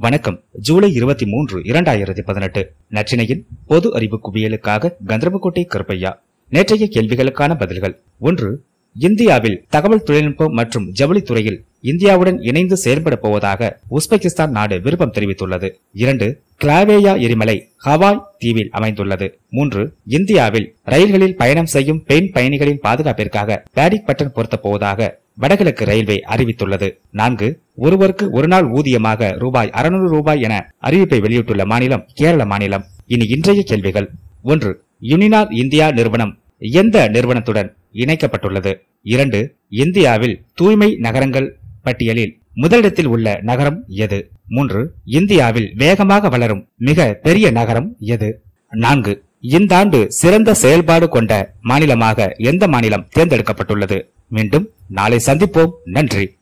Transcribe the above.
வணக்கம். ஜூலை இருபத்தி மூன்று இரண்டாயிரத்தி பதினெட்டு. நச்சினையின் பொது அறிவு குவியலுக்காக கந்தர்போட்டை கருப்பையா. நேற்றைய கேள்விகளுக்கான பதில்கள். ஒன்று இந்தியாவில் தகவல் தொழில்நுட்பம் மற்றும் ஜவுளி துறையில் இந்தியாவுடன் இணைந்து செயல்பட போவதாக உஸ்பெகிஸ்தான் நாடு விருப்பம் தெரிவித்துள்ளது. இரண்டு கிளாவேயா எரிமலை ஹவாய் தீவில் அமைந்துள்ளது. மூன்று இந்தியாவில் ரயில்களில் பயணம் செய்யும் பெண் பயணிகளின் பாதுகாப்பிற்காக பேடிக் பட்டன் பொருத்தப் போவதாக வடகிழக்கு ரயில்வே அறிவித்துள்ளது. நான்கு ஒருவருக்கு ஒரு நாள் ஊதியமாக ரூபாய் அறுநூறு ரூபாய் என அறிவிப்பை வெளியிட்டுள்ள மாநிலம் கேரள மாநிலம். இனி இன்றைய கேள்விகள். ஒன்று யுனினார் இந்தியா நிறுவனம் எந்த நிறுவனத்துடன் இணைக்கப்பட்டுள்ளது? இரண்டு இந்தியாவில் தூய்மை நகரங்கள் பட்டியலில் முதலிடத்தில் உள்ள நகரம் எது? மூன்று இந்தியாவில் வேகமாக வளரும் மிக பெரிய நகரம் எது? நான்கு இந்த ஆண்டு சிறந்த செயல்பாடு கொண்ட மாநிலமாக எந்த மாநிலம் தேர்ந்தெடுக்கப்பட்டுள்ளது? மீண்டும் நாளை சந்திப்போம். நன்றி.